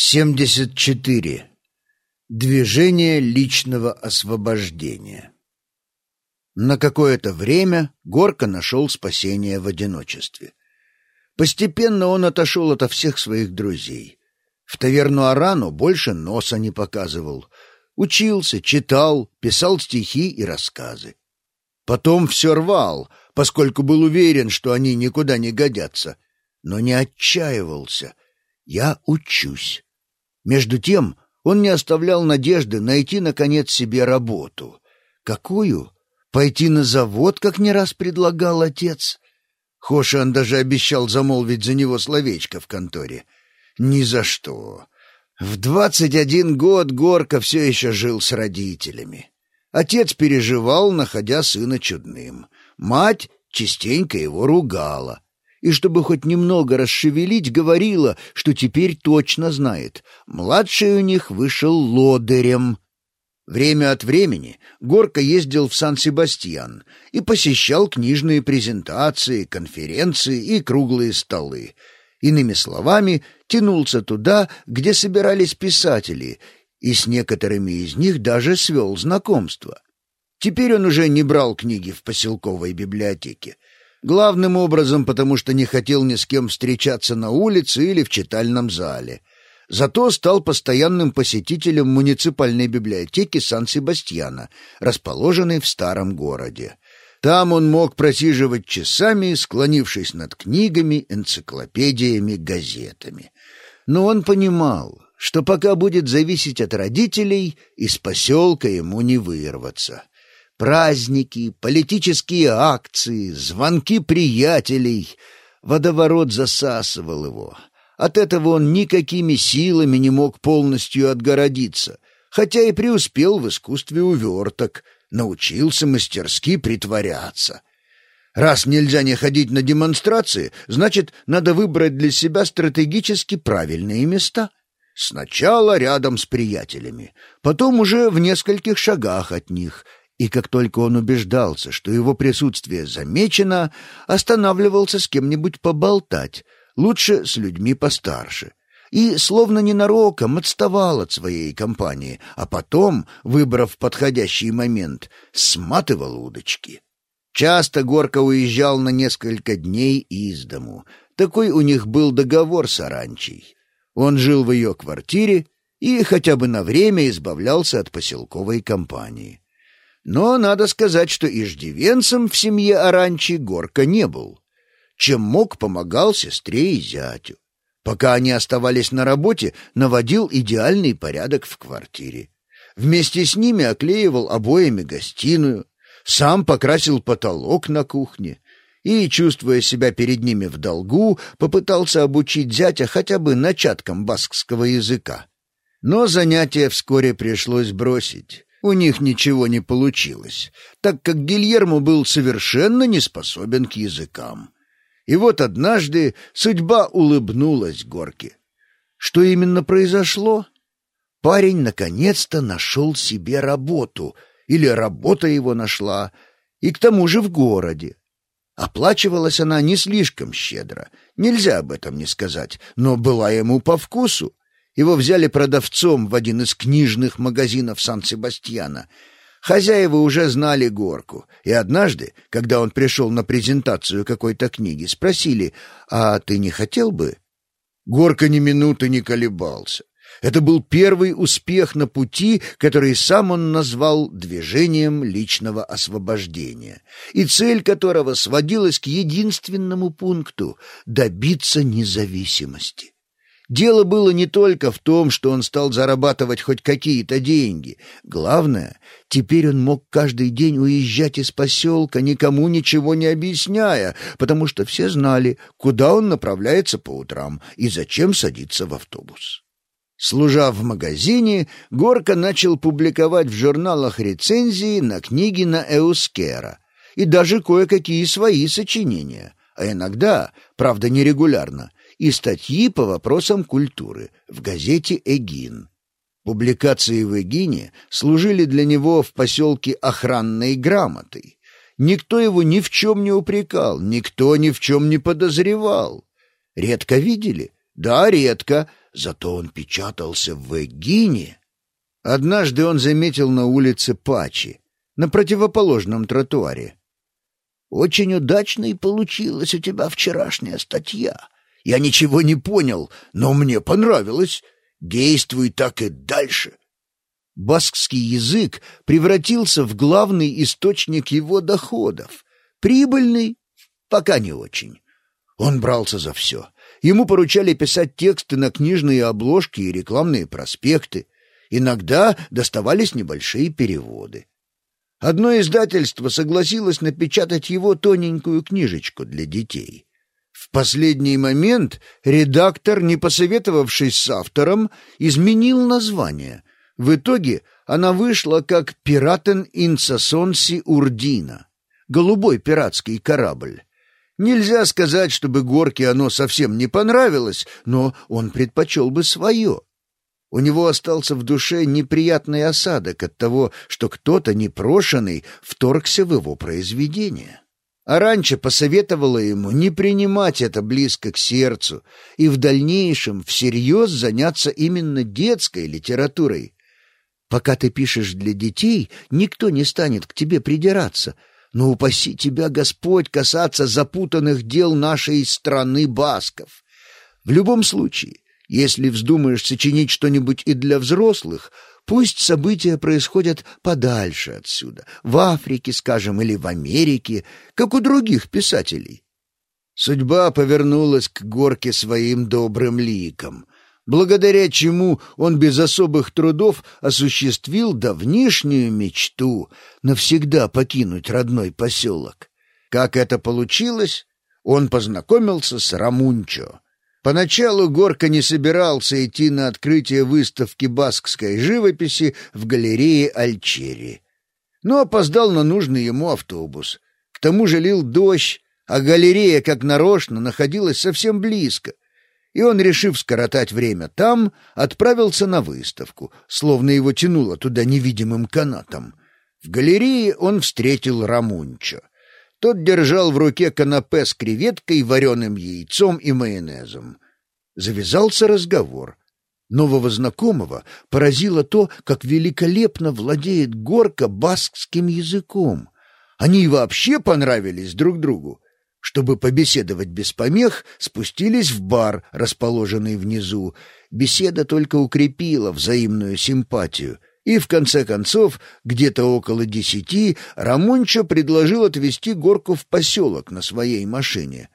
74. Движение личного освобождения. На какое-то время Горка нашел спасение в одиночестве. Постепенно он отошел ото всех своих друзей. В таверну Арану больше носа не показывал. Учился, читал, писал стихи и рассказы. Потом все рвал, поскольку был уверен, что они никуда не годятся, но не отчаивался. «Я учусь». Между тем он не оставлял надежды найти, наконец, себе работу. Какую? Пойти на завод, как не раз предлагал отец? Хошан даже обещал замолвить за него словечко в конторе. Ни за что. В двадцать один год Горка все еще жил с родителями. Отец переживал, находя сына чудным. Мать частенько его ругала и, чтобы хоть немного расшевелить, говорила, что теперь точно знает. Младший у них вышел лодырем. Время от времени Горка ездил в Сан-Себастьян и посещал книжные презентации, конференции и круглые столы. Иными словами, тянулся туда, где собирались писатели, и с некоторыми из них даже свел знакомство. Теперь он уже не брал книги в поселковой библиотеке. Главным образом, потому что не хотел ни с кем встречаться на улице или в читальном зале. Зато стал постоянным посетителем муниципальной библиотеки Сан-Себастьяна, расположенной в старом городе. Там он мог просиживать часами, склонившись над книгами, энциклопедиями, газетами. Но он понимал, что пока будет зависеть от родителей, из поселка ему не вырваться. Праздники, политические акции, звонки приятелей. Водоворот засасывал его. От этого он никакими силами не мог полностью отгородиться, хотя и преуспел в искусстве уверток, научился мастерски притворяться. Раз нельзя не ходить на демонстрации, значит, надо выбрать для себя стратегически правильные места. Сначала рядом с приятелями, потом уже в нескольких шагах от них — и как только он убеждался, что его присутствие замечено, останавливался с кем-нибудь поболтать, лучше с людьми постарше, и словно ненароком отставал от своей компании, а потом, выбрав подходящий момент, сматывал удочки. Часто Горка уезжал на несколько дней из дому. Такой у них был договор с Аранчей. Он жил в ее квартире и хотя бы на время избавлялся от поселковой компании. Но надо сказать, что иждивенцем в семье Аранчи Горка не был. Чем мог, помогал сестре и зятю. Пока они оставались на работе, наводил идеальный порядок в квартире. Вместе с ними оклеивал обоями гостиную, сам покрасил потолок на кухне и, чувствуя себя перед ними в долгу, попытался обучить зятя хотя бы начаткам баскского языка. Но занятие вскоре пришлось бросить. У них ничего не получилось, так как Гильермо был совершенно не способен к языкам. И вот однажды судьба улыбнулась Горке. Что именно произошло? Парень наконец-то нашел себе работу, или работа его нашла, и к тому же в городе. Оплачивалась она не слишком щедро, нельзя об этом не сказать, но была ему по вкусу. Его взяли продавцом в один из книжных магазинов Сан-Себастьяна. Хозяева уже знали Горку, и однажды, когда он пришел на презентацию какой-то книги, спросили, «А ты не хотел бы?» Горка ни минуты не колебался. Это был первый успех на пути, который сам он назвал движением личного освобождения, и цель которого сводилась к единственному пункту — добиться независимости. Дело было не только в том, что он стал зарабатывать хоть какие-то деньги. Главное, теперь он мог каждый день уезжать из поселка, никому ничего не объясняя, потому что все знали, куда он направляется по утрам и зачем садиться в автобус. Служа в магазине, Горка начал публиковать в журналах рецензии на книги на Эускера и даже кое-какие свои сочинения, а иногда, правда нерегулярно, и статьи по вопросам культуры в газете «Эгин». Публикации в «Эгине» служили для него в поселке охранной грамотой. Никто его ни в чем не упрекал, никто ни в чем не подозревал. Редко видели, Да, редко, зато он печатался в Эгине. Однажды он заметил на улице Пачи, на противоположном тротуаре. «Очень удачной получилась у тебя вчерашняя статья. Я ничего не понял, но мне понравилось. Действуй так и дальше». Баскский язык превратился в главный источник его доходов. Прибыльный? Пока не очень. Он брался за все. Ему поручали писать тексты на книжные обложки и рекламные проспекты. Иногда доставались небольшие переводы. Одно издательство согласилось напечатать его тоненькую книжечку для детей. В последний момент редактор, не посоветовавшись с автором, изменил название. В итоге она вышла как «Пиратен инсасонси Урдина» — голубой пиратский корабль. Нельзя сказать, чтобы Горке оно совсем не понравилось, но он предпочел бы свое. У него остался в душе неприятный осадок от того, что кто-то непрошенный вторгся в его произведение. Аранча посоветовала ему не принимать это близко к сердцу и в дальнейшем всерьез заняться именно детской литературой. Пока ты пишешь для детей, никто не станет к тебе придираться, но упаси тебя, Господь, касаться запутанных дел нашей страны басков. В любом случае, если вздумаешь сочинить что-нибудь и для взрослых, пусть события происходят подальше отсюда, в Африке, скажем, или в Америке, как у других писателей. Судьба повернулась к горке своим добрым ликом, благодаря чему он без особых трудов осуществил давнишнюю мечту навсегда покинуть родной поселок. Как это получилось, он познакомился с Рамунчо, Поначалу Горка не собирался идти на открытие выставки баскской живописи в галерее Альчери, но опоздал на нужный ему автобус. К тому же лил дождь, а галерея, как нарочно, находилась совсем близко, и он, решив скоротать время там, отправился на выставку, словно его тянуло туда невидимым канатом. В галерее он встретил Рамунчо. Тот держал в руке канапе с креветкой, вареным яйцом и майонезом. Завязался разговор. Нового знакомого поразило то, как великолепно владеет Горка баскским языком. Они вообще понравились друг другу. Чтобы побеседовать без помех, спустились в бар, расположенный внизу. Беседа только укрепила взаимную симпатию — и, в конце концов, где-то около десяти, Рамончо предложил отвезти Горку в поселок на своей машине.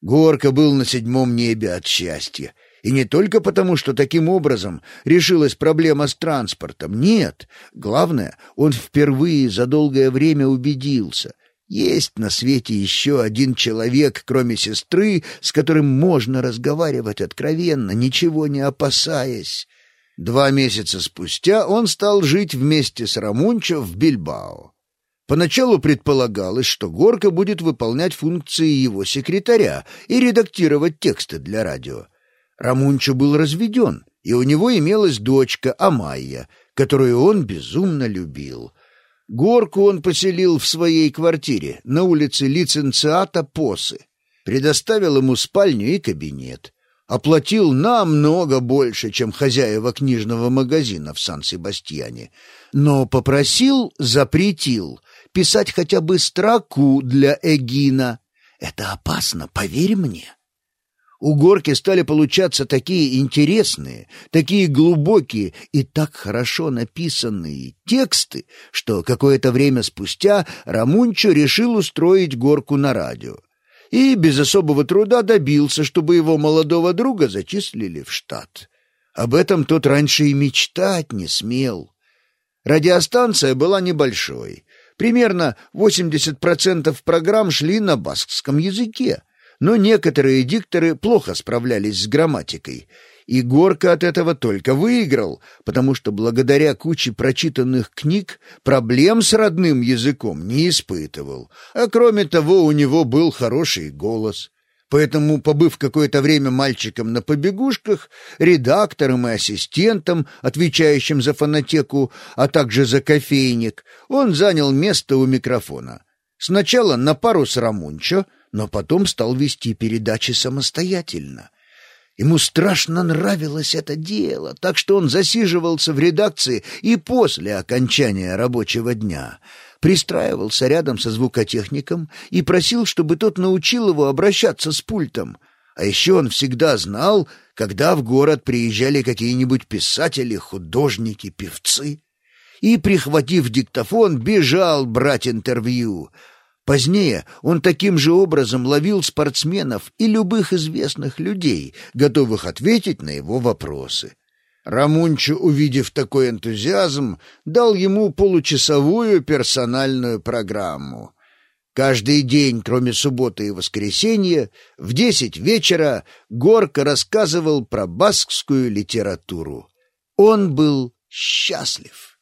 Горка был на седьмом небе от счастья. И не только потому, что таким образом решилась проблема с транспортом. Нет, главное, он впервые за долгое время убедился — есть на свете еще один человек, кроме сестры, с которым можно разговаривать откровенно, ничего не опасаясь. Два месяца спустя он стал жить вместе с Рамунчо в Бильбао. Поначалу предполагалось, что Горка будет выполнять функции его секретаря и редактировать тексты для радио. Рамунчо был разведен, и у него имелась дочка Амайя, которую он безумно любил. Горку он поселил в своей квартире на улице лиценциата Посы, предоставил ему спальню и кабинет оплатил намного больше, чем хозяева книжного магазина в Сан-Себастьяне, но попросил, запретил писать хотя бы строку для Эгина. Это опасно, поверь мне. У Горки стали получаться такие интересные, такие глубокие и так хорошо написанные тексты, что какое-то время спустя Рамунчо решил устроить Горку на радио и без особого труда добился, чтобы его молодого друга зачислили в штат. Об этом тот раньше и мечтать не смел. Радиостанция была небольшой. Примерно 80% программ шли на баскском языке, но некоторые дикторы плохо справлялись с грамматикой, и Горка от этого только выиграл, потому что благодаря куче прочитанных книг проблем с родным языком не испытывал. А кроме того, у него был хороший голос. Поэтому, побыв какое-то время мальчиком на побегушках, редактором и ассистентом, отвечающим за фонотеку, а также за кофейник, он занял место у микрофона. Сначала на пару с Рамунчо, но потом стал вести передачи самостоятельно. Ему страшно нравилось это дело, так что он засиживался в редакции и после окончания рабочего дня пристраивался рядом со звукотехником и просил, чтобы тот научил его обращаться с пультом. А еще он всегда знал, когда в город приезжали какие-нибудь писатели, художники, певцы. И, прихватив диктофон, бежал брать интервью — Позднее он таким же образом ловил спортсменов и любых известных людей, готовых ответить на его вопросы. Рамунчо, увидев такой энтузиазм, дал ему получасовую персональную программу. Каждый день, кроме субботы и воскресенья, в десять вечера Горка рассказывал про баскскую литературу. Он был счастлив.